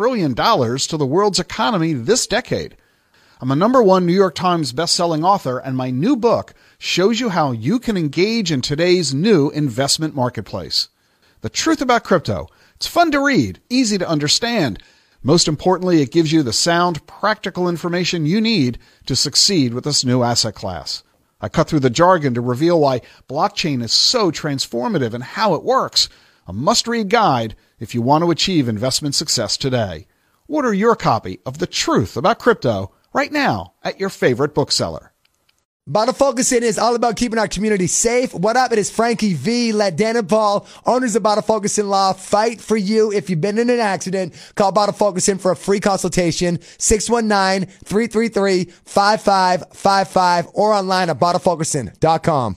trillion dollars to the world's economy this decade. I'm a number one New York Times bestselling author, and my new book shows you how you can engage in today's new investment marketplace. The Truth About Crypto. It's fun to read, easy to understand. Most importantly, it gives you the sound, practical information you need to succeed with this new asset class. I cut through the jargon to reveal why blockchain is so transformative and how it works. A must read guide if you want to achieve investment success today. Order your copy of The Truth About Crypto right now at your favorite bookseller. Bottle Focusing is all about keeping our community safe. What up? It is Frankie V. Let Dan and Paul, owners of Bottle Focusing Law, fight for you. If you've been in an accident, call Bottle Focusing for a free consultation, 619-333-5555 or online at bottlefocusing.com.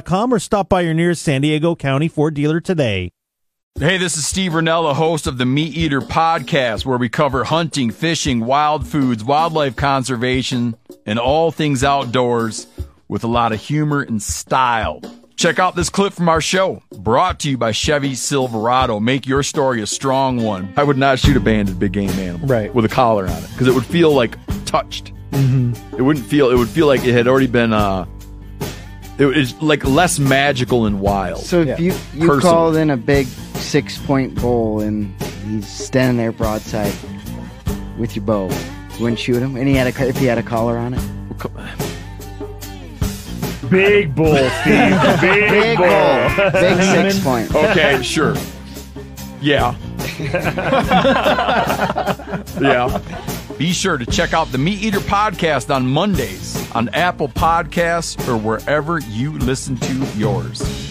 or stop by your nearest San Diego County Ford dealer today. Hey, this is Steve Rinella, the host of the Meat Eater podcast, where we cover hunting, fishing, wild foods, wildlife conservation, and all things outdoors with a lot of humor and style. Check out this clip from our show, brought to you by Chevy Silverado. Make your story a strong one. I would not shoot a banded big game animal Right. with a collar on it because it would feel like touched. Mm-hmm. It wouldn't feel. It would feel like it had already been. uh It was like less magical and wild. So if Yeah. you you Personal. called in a big six point bull and he's standing there broadside with your bow, you wouldn't shoot him. And he had a if he had a collar on it. Big bull, Steve. Big, Big bull, big six point. Okay, sure. Yeah. yeah. Be sure to check out the Meat Eater podcast on Mondays on Apple Podcasts or wherever you listen to yours.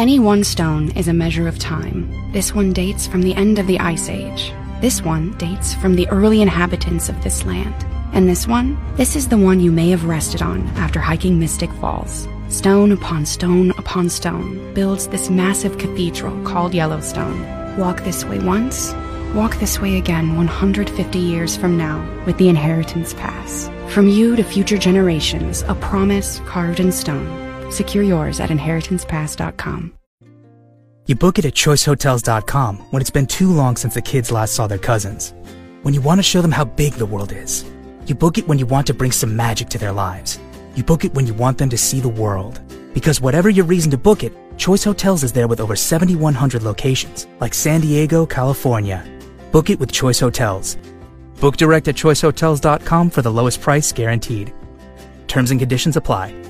Any one stone is a measure of time. This one dates from the end of the Ice Age. This one dates from the early inhabitants of this land. And this one? This is the one you may have rested on after hiking Mystic Falls. Stone upon stone upon stone builds this massive cathedral called Yellowstone. Walk this way once, walk this way again 150 years from now with the Inheritance Pass. From you to future generations, a promise carved in stone. Secure yours at inheritancepass.com. You book it at choicehotels.com when it's been too long since the kids last saw their cousins. When you want to show them how big the world is. You book it when you want to bring some magic to their lives. You book it when you want them to see the world. Because whatever your reason to book it, Choice Hotels is there with over 7,100 locations, like San Diego, California. Book it with Choice Hotels. Book direct at choicehotels.com for the lowest price guaranteed. Terms and conditions apply.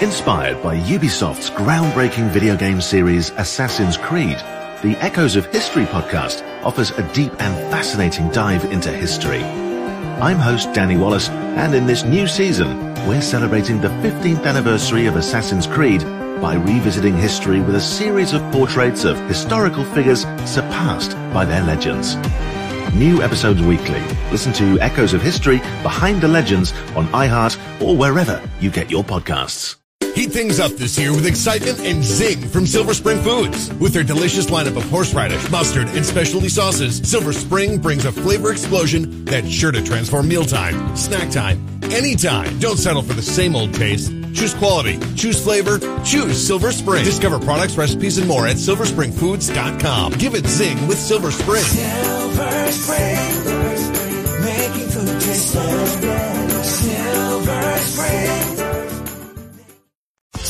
Inspired by Ubisoft's groundbreaking video game series Assassin's Creed, the Echoes of History podcast offers a deep and fascinating dive into history. I'm host Danny Wallace, and in this new season, we're celebrating the 15th anniversary of Assassin's Creed by revisiting history with a series of portraits of historical figures surpassed by their legends. New episodes weekly. Listen to Echoes of History Behind the Legends on iHeart or wherever you get your podcasts. Heat things up this year with excitement and zing from Silver Spring Foods. With their delicious lineup of horseradish, mustard, and specialty sauces, Silver Spring brings a flavor explosion that's sure to transform mealtime, snack time, anytime. Don't settle for the same old taste. Choose quality, choose flavor, choose Silver Spring. Discover products, recipes, and more at silverspringfoods.com. Give it zing with Silver Spring. Silver Spring, making food taste. Silver Spring.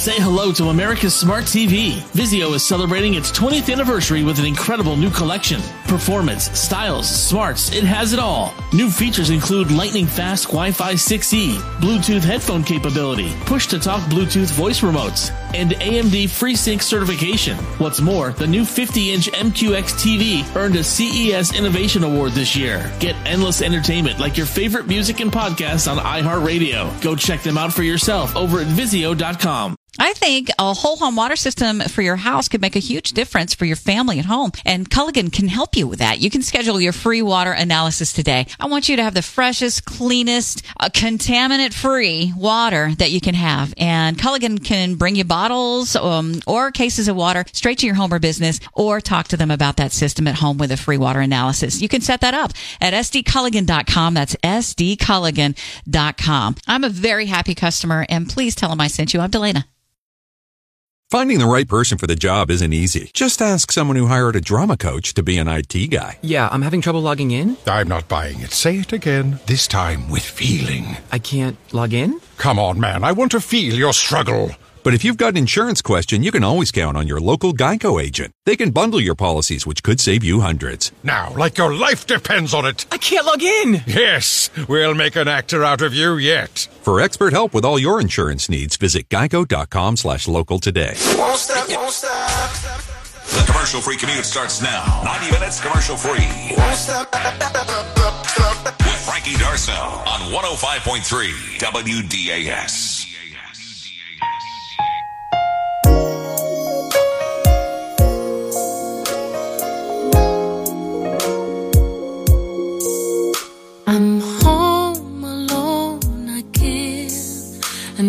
Say hello to America's Smart TV. Vizio is celebrating its 20th anniversary with an incredible new collection. Performance, styles, smarts, it has it all. New features include lightning fast Wi-Fi 6E, Bluetooth headphone capability, push to talk Bluetooth voice remotes, and AMD FreeSync certification. What's more, the new 50-inch MQX TV earned a CES Innovation Award this year. Get endless entertainment like your favorite music and podcasts on iHeartRadio. Go check them out for yourself over at Vizio.com. I think a whole home water system for your house could make a huge difference for your family at home. And Culligan can help you with that. You can schedule your free water analysis today. I want you to have the freshest, cleanest, uh, contaminant free water that you can have. And Culligan can bring you bottles um, or cases of water straight to your home or business or talk to them about that system at home with a free water analysis. You can set that up at sdculligan.com. That's sdculligan.com. I'm a very happy customer and please tell them I sent you. I'm Delana. Finding the right person for the job isn't easy. Just ask someone who hired a drama coach to be an IT guy. Yeah, I'm having trouble logging in. I'm not buying it. Say it again, this time with feeling. I can't log in? Come on, man. I want to feel your struggle. But if you've got an insurance question, you can always count on your local Geico agent. They can bundle your policies, which could save you hundreds. Now, like your life depends on it. I can't log in. Yes, we'll make an actor out of you yet. For expert help with all your insurance needs, visit geico.com slash local today. Won't stop, won't stop. The commercial free commute starts now. 90 minutes commercial free. Won't stop. With Frankie Darcell on 105.3 WDAS.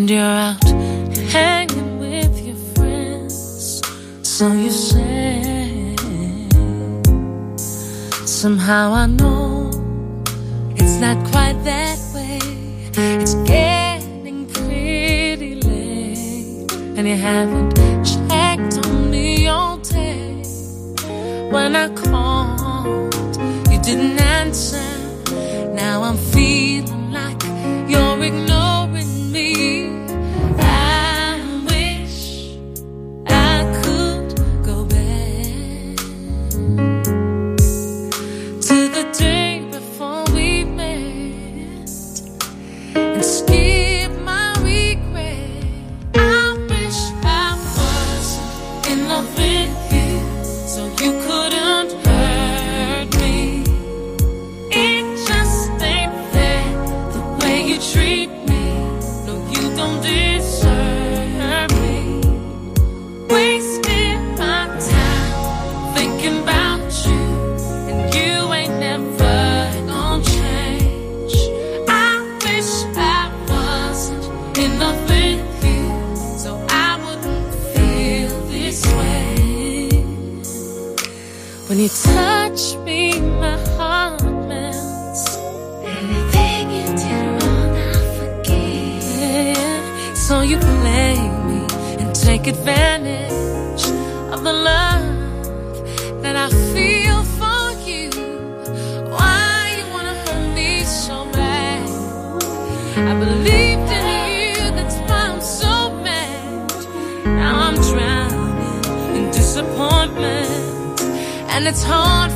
And you're out hanging with your friends. So you say, somehow I know it's not quite that way. It's getting pretty late, and you haven't checked on me all day. When I called, you didn't answer. You touch me, my heart melts. Anything you did wrong, I forget. So you play me and take advantage of the love that I feel And it's hard